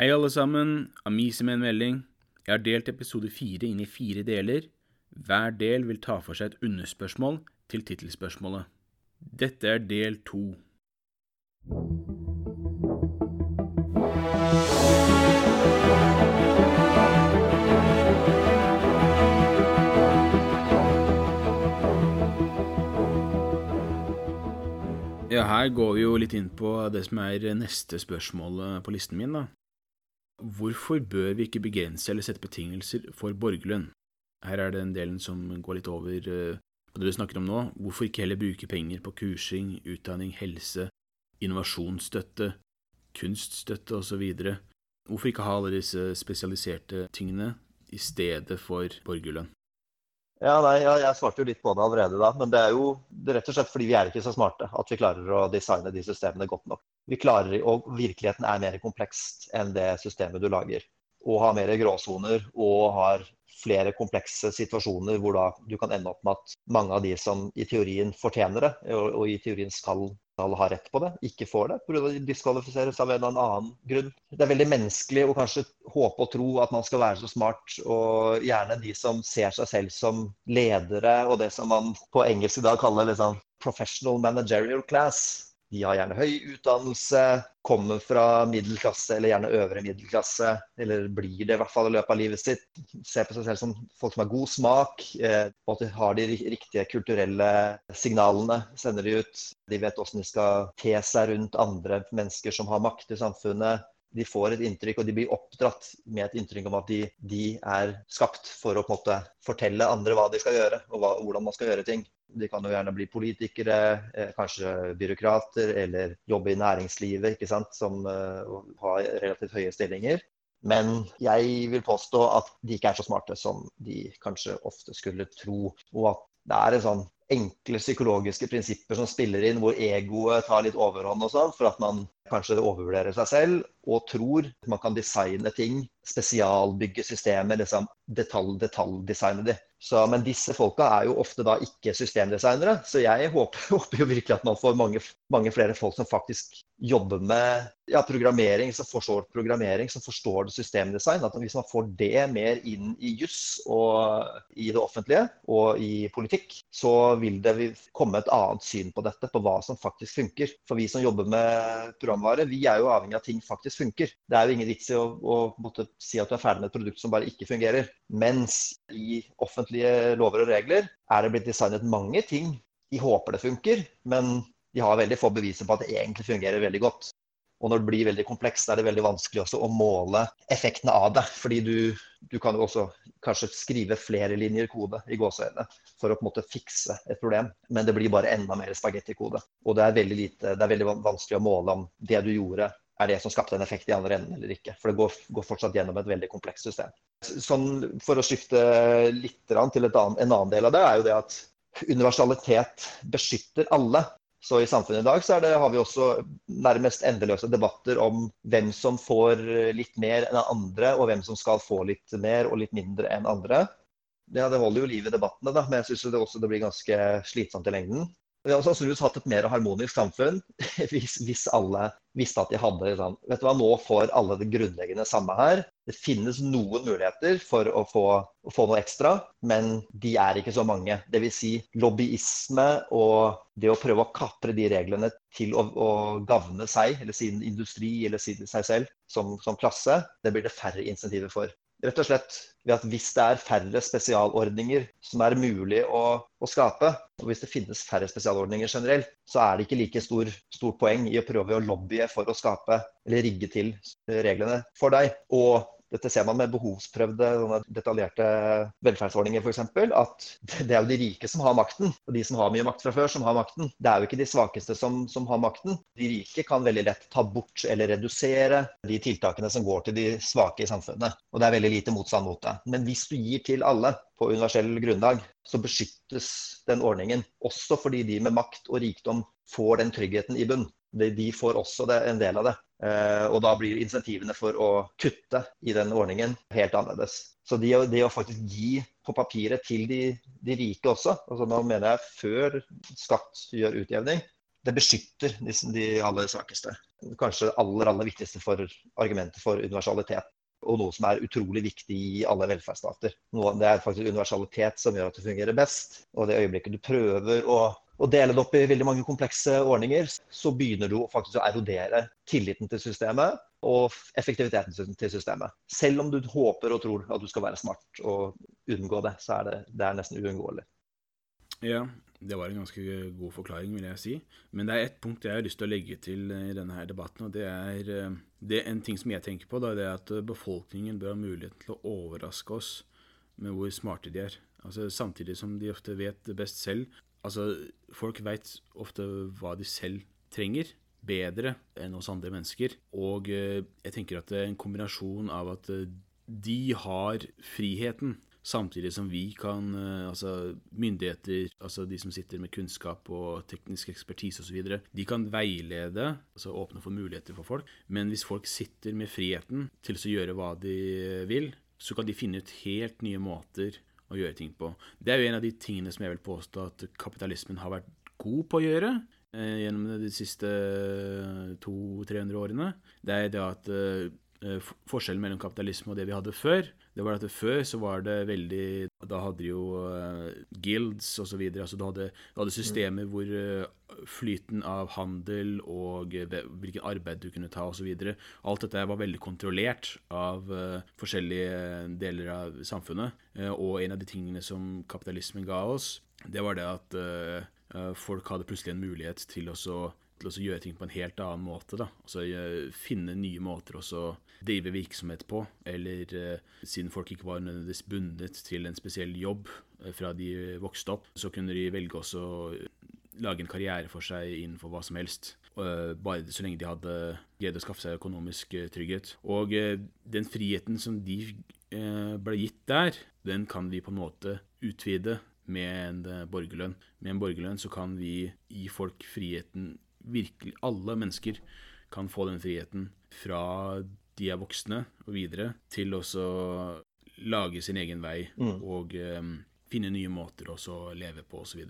Hei, alle sammen. Amise med en melding. Jeg har delt episode fire inn i fire deler. Hver del vil ta for seg et underspørsmål til tittelspørsmålet. Dette er del to. Ja, her går vi jo litt inn på det som er neste spørsmål på listen min, da. Hvorfor bør vi ikke begrense eller sette betingelser for borgerlønn? Her er det en delen som går litt over eh, på det du snakker om nå. Hvorfor ikke heller bruke penger på kursing, utdanning, helse, innovasjonsstøtte, kunststøtte osv.? Hvorfor ikke ha alle disse spesialiserte tingene i stedet for borgerlønn? Ja, nei, ja, Jeg svarte jo litt på det allerede da, men det er jo det er rett og slett fordi vi er ikke så smarte at vi klarer å designe de systemene godt nok. Vi klarer, og Virkeligheten er mer komplekst enn det systemet du lager. Og har mer gråsoner og har flere komplekse situasjoner hvor da du kan ende opp med at mange av de som i teorien fortjener det, og, og i teorien skal skal ha rett på det, ikke får det pga. de diskvalifiseres av en eller annen grunn. Det er veldig menneskelig å kanskje håpe og tro at man skal være så smart, og gjerne de som ser seg selv som ledere og det som man på engelsk i dag kaller liksom professional managerial class. De har gjerne høy utdannelse, kommer fra middelklasse eller gjerne øvre middelklasse, eller blir det i hvert fall i løpet av livet sitt. Ser på seg selv som folk som har god smak, eh, har de riktige kulturelle signalene. Sender de ut. De vet hvordan de skal te seg rundt andre mennesker som har makt i samfunnet de får et inntrykk, og de blir oppdratt med et inntrykk om at de, de er skapt for å på en måte fortelle andre hva de skal gjøre, og hva, hvordan man skal gjøre ting. De kan jo gjerne bli politikere, eh, kanskje byråkrater, eller jobbe i næringslivet, ikke sant, som uh, har relativt høye stillinger. Men jeg vil påstå at de ikke er så smarte som de kanskje ofte skulle tro. Og at det er en sånn enkle psykologiske prinsipper som spiller inn, hvor egoet tar litt overhånd og sånn, for at man kanskje overvurderer seg selv og tror man kan designe ting, spesialbygge systemer, liksom detalj, detaljdesigne de. Så, men disse folka er jo ofte da ikke systemdesignere, så jeg håper, håper jo virkelig at man får mange, mange, flere folk som faktisk jobber med ja, programmering, som forstår programmering, som forstår det systemdesign. At hvis man får det mer inn i juss og i det offentlige og i politikk, så vil det komme et annet syn på dette, på hva som faktisk funker. For vi som jobber med programvare, vi er jo avhengig av at ting faktisk funker. Det er jo ingen vits i å, å si at du er ferdig med et produkt som bare ikke fungerer. Mens i offentlige lover og regler er det blitt designet mange ting de håper det funker, men de har veldig få beviser på at det egentlig fungerer veldig godt. Og når det blir veldig komplekst, er det veldig vanskelig også å måle effektene av det. Fordi du, du kan jo også kanskje skrive flere linjer kode i gåseøynene for å på en måte fikse et problem. Men det blir bare enda mer spagettikode. Og det er, veldig lite, det er veldig vanskelig å måle om det du gjorde er det som skapte en effekt i andre enden eller ikke. For det går, går fortsatt gjennom et veldig komplekst system. Sånn, for å skifte litt til annen, en annen del av det, er jo det at universalitet beskytter alle. Så i samfunnet i dag så det, har vi også nærmest endeløse debatter om hvem som får litt mer enn andre, og hvem som skal få litt mer og litt mindre enn andre. Ja, det holder jo liv i debattene, da, men jeg syns også det blir ganske slitsomt i lengden. Vi hadde sannsynligvis hatt et mer harmonisk samfunn hvis, hvis, alle visste at de hadde sånn Vet du hva, nå får alle det grunnleggende samme her. Det finnes noen muligheter for å få, å få noe ekstra, men de er ikke så mange. Dvs. Si, lobbyisme og det å prøve å kapre de reglene til å, å gagne seg, eller sin industri eller seg selv som, som klasse, det blir det færre insentiver for. Rett og slett ved at hvis det er færre spesialordninger som er mulig å, å skape, og hvis det finnes færre spesialordninger generelt, så er det ikke like stor, stort poeng i å prøve å lobbye for å skape eller rigge til reglene for deg. Og dette ser man med behovsprøvde, detaljerte velferdsordninger f.eks. At det er jo de rike som har makten, og de som har mye makt fra før, som har makten. Det er jo ikke de svakeste som, som har makten. De rike kan veldig lett ta bort eller redusere de tiltakene som går til de svake i samfunnet. Og det er veldig lite motstand mot det. Men hvis du gir til alle på universell grunnlag, så beskyttes den ordningen. Også fordi de med makt og rikdom får den tryggheten i bunn. De får også det, en del av det. Eh, og da blir insentivene for å kutte i den ordningen helt annerledes. Så det, det å faktisk gi på papiret til de, de rike også, altså nå mener jeg før skatt gjør utjevning, det beskytter de, de aller svakeste. Kanskje aller, aller viktigste for argumentet for universalitet. Og noe som er utrolig viktig i alle velferdsstater. det er faktisk universalitet som gjør at det fungerer best. Og det øyeblikket du prøver å, å dele det opp i veldig mange komplekse ordninger, så begynner du faktisk å erodere tilliten til systemet og effektiviteten til systemet. Selv om du håper og tror at du skal være smart og unngå det, så er det, det er nesten uunngåelig. Ja, det var en ganske god forklaring, vil jeg si. Men det er ett punkt jeg har lyst til å legge til i denne her debatten. og Det er, eh, det er en ting som jeg tenker på. Da, det er at befolkningen bør ha muligheten til å overraske oss med hvor smarte de er. Altså, samtidig som de ofte vet best selv. Altså, Folk veit ofte hva de selv trenger, bedre enn oss andre mennesker. Og eh, jeg tenker at det er en kombinasjon av at eh, de har friheten Samtidig som vi kan, eh, altså myndigheter, altså de som sitter med kunnskap og teknisk ekspertise osv., de kan veilede, altså åpne for muligheter for folk. Men hvis folk sitter med friheten til å gjøre hva de vil, så kan de finne ut helt nye måter å gjøre ting på. Det er jo en av de tingene som jeg vil påstå at kapitalismen har vært god på å gjøre eh, gjennom de siste 200-300 årene. Det er det at eh, forskjellen mellom kapitalisme og det vi hadde før, det var at Før så var det veldig Da hadde de jo uh, guilds osv. Altså du hadde, du hadde systemer mm. hvor uh, flyten av handel og uh, hvilken arbeid du kunne ta osv. Alt dette var veldig kontrollert av uh, forskjellige deler av samfunnet. og en av de tingene som kapitalismen ga oss, det var det at folk hadde plutselig en mulighet til å til å gjøre ting på en helt annen måte. da. Altså Finne nye måter å drive virksomhet på. Eller uh, siden folk ikke var nødvendigvis bundet til en spesiell jobb uh, fra de vokste opp, så kunne de velge også å lage en karriere for seg innenfor hva som helst. Bare så lenge de hadde greid å skaffe seg økonomisk trygghet. Og den friheten som de ble gitt der, den kan vi på en måte utvide med en borgerlønn. Med en borgerlønn så kan vi gi folk friheten virkelig Alle mennesker kan få den friheten fra de er voksne og videre, til å lage sin egen vei mm. og um, finne nye måter å leve på osv.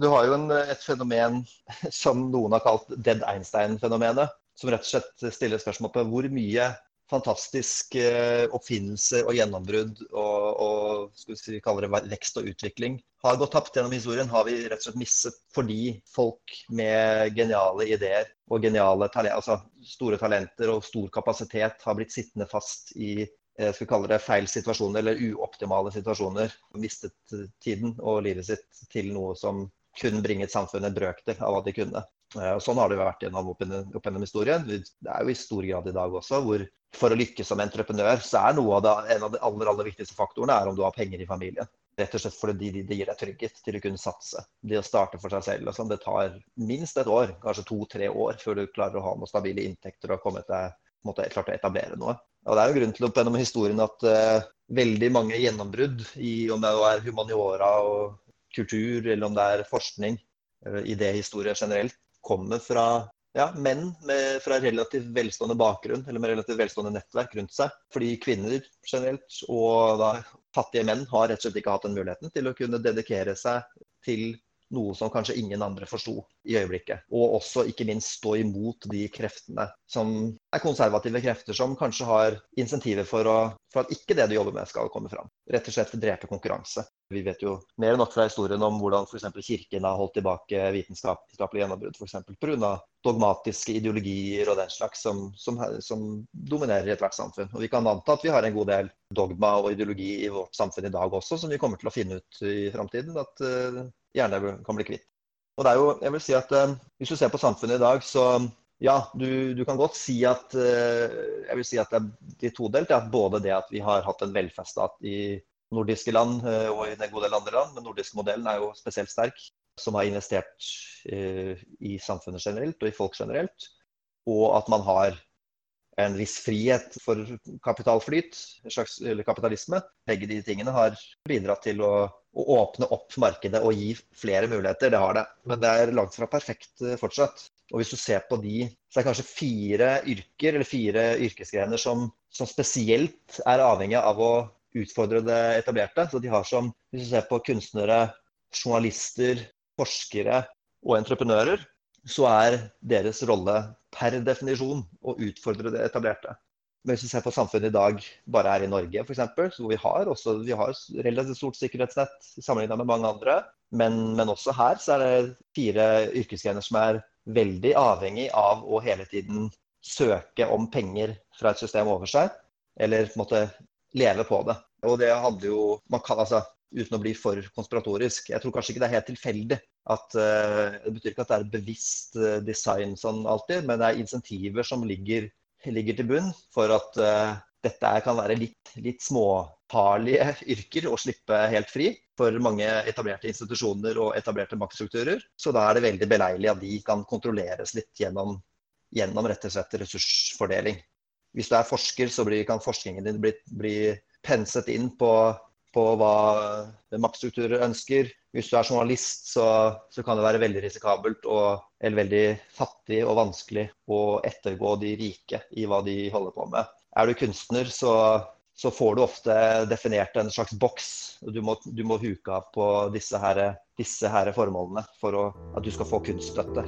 Du har jo en, et fenomen som noen har kalt Dead Einstein-fenomenet. Som rett og slett stiller spørsmål på hvor mye fantastisk uh, oppfinnelse og gjennombrudd og, og skal vi si, det vekst og utvikling har gått tapt gjennom historien, har vi rett og slett misset fordi folk med geniale ideer og geniale altså store talenter og stor kapasitet har blitt sittende fast i eh, skal vi kalle det feil situasjoner eller uoptimale situasjoner. Mistet tiden og livet sitt til noe som kun bringet samfunnet en av hva de kunne. Eh, sånn har det vært gjennom opp gjennom historien. Det er jo i stor grad i dag også hvor for å lykkes som entreprenør, så er av det, en av de aller, aller viktigste faktorene er om du har penger i familien. Rett og slett fordi det de gir deg trygghet til å kunne satse. Det å starte for seg selv. Sånn, det tar minst et år, kanskje to-tre år, før du klarer å ha noen stabile inntekter og komme til måte, klart å etablere noe. Og Det er jo grunn til opp gjennom historien at uh, veldig mange gjennombrudd i om det er humaniora og kultur, eller om det er forskning, uh, idéhistorie generelt, kommer fra ja, menn med, fra relativt velstående bakgrunn eller med relativt velstående nettverk rundt seg. Fordi kvinner generelt og da fattige menn har rett og slett ikke hatt den muligheten til å kunne dedikere seg til noe som kanskje ingen andre forsto i øyeblikket. Og også ikke minst stå imot de kreftene som er konservative krefter, som kanskje har insentiver for, å, for at ikke det du jobber med skal komme fram. Rett og slett drepe konkurranse. Vi vet jo mer enn nok fra historien om hvordan f.eks. kirken har holdt tilbake vitenskapelige gjennombrudd f.eks. pga. dogmatiske ideologier og den slags som, som, som dominerer i ethvert samfunn. Og Vi kan anta at vi har en god del dogma og ideologi i vårt samfunn i dag også, som vi kommer til å finne ut i framtiden at uh, gjerne kan bli kvitt. Og det er jo, jeg vil si at uh, Hvis du ser på samfunnet i dag, så ja, du, du, kan godt si at uh, jeg vil si at det er de todelt. At både det at vi har hatt en velferdsstat i nordiske land eh, og i en god del andre land. Den nordiske modellen er jo spesielt sterk, som har investert eh, i samfunnet generelt og i folk generelt. Og at man har en viss frihet for kapitalflyt, en slags kapitalisme. Begge de tingene har bidratt til å, å, åpne opp markedet og gi flere muligheter. Det har det. Men det er langt fra perfekt eh, fortsatt. Og hvis du ser på de, så er det kanskje fire yrker eller fire yrkesgrener som, som spesielt er avhengig av å utfordre det etablerte. Så de har som, hvis du ser på kunstnere, journalister, forskere og entreprenører, så er deres rolle per definisjon å utfordre det etablerte. Men hvis vi ser på samfunnet i dag, bare her i Norge f.eks., hvor vi har, også, vi har relativt stort sikkerhetsnett sammenlignet med mange andre, men, men, også her så er det fire yrkesgrener som er veldig avhengig av å hele tiden søke om penger fra et system over seg, eller på en måte leve på det. Og det handler jo man kan, altså, Uten å bli for konspiratorisk. Jeg tror kanskje ikke det er helt tilfeldig. At, uh, det betyr ikke at det er bevisst uh, design sånn alltid, men det er insentiver som ligger ligger til bunn for at uh, dette kan være litt, litt småfarlige yrker å slippe helt fri for mange etablerte institusjoner og etablerte maktstrukturer. Så da er det veldig beleilig at de kan kontrolleres litt gjennom, gjennom rett og slett ressursfordeling. Hvis du er forsker, så blir, kan forskningen din bli, bli penset inn på på hva maktstrukturer ønsker. Hvis du er journalist, så, så, kan det være veldig risikabelt og eller veldig fattig og vanskelig å ettergå de rike i hva de holder på med. Er du kunstner, så, så får du ofte definert en slags boks. Du må, du må huke av på disse, her, disse her formålene for å, at du skal få kunststøtte.